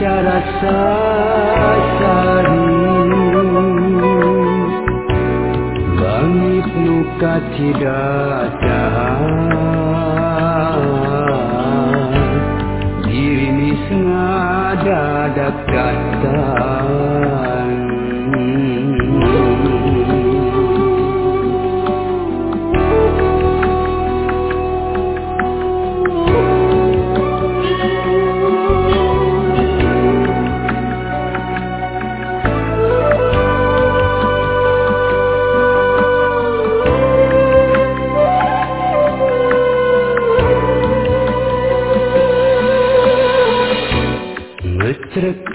secara sesari Langit luka tidak tahan Diri misna ada dekat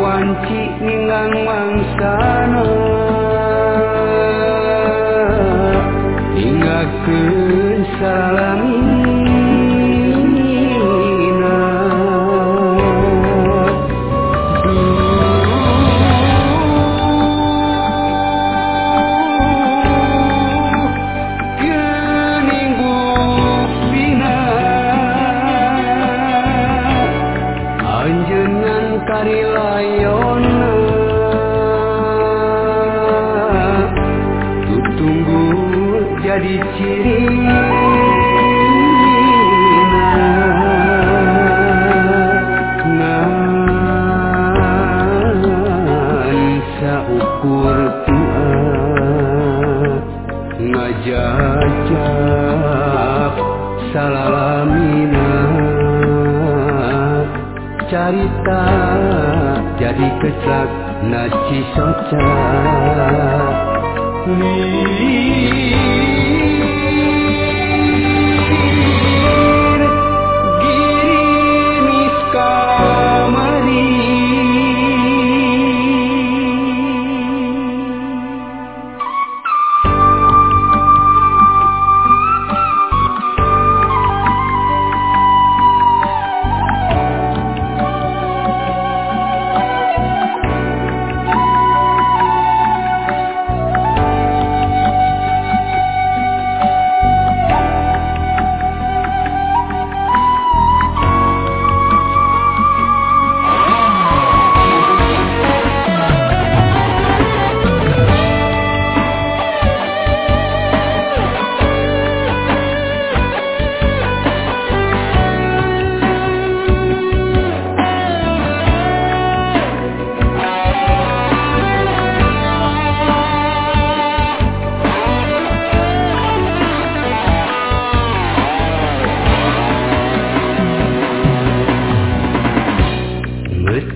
wacininggang mang I ke sala lagu ciri bisa ukur tua ngajaca salalaminm Carita jadi kesak naci soca 你。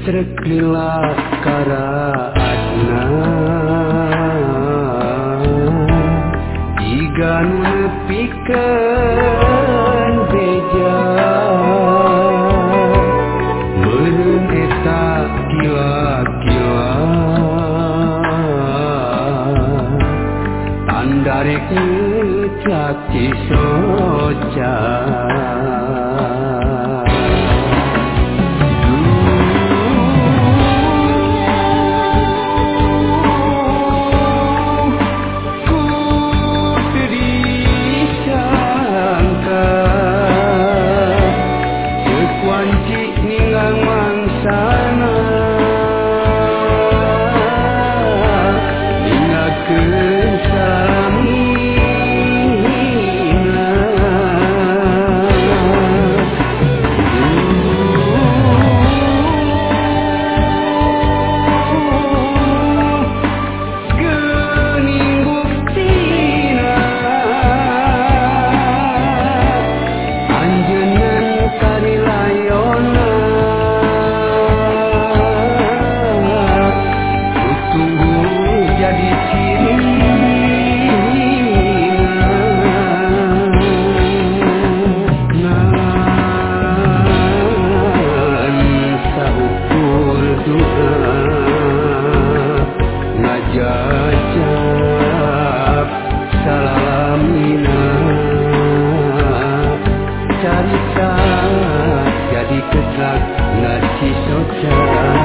चित्रक्रीला करा Igan nepikan beja Meren eta kila-kila Tandarek ngecaki soca ninggang mansa, 지속적 니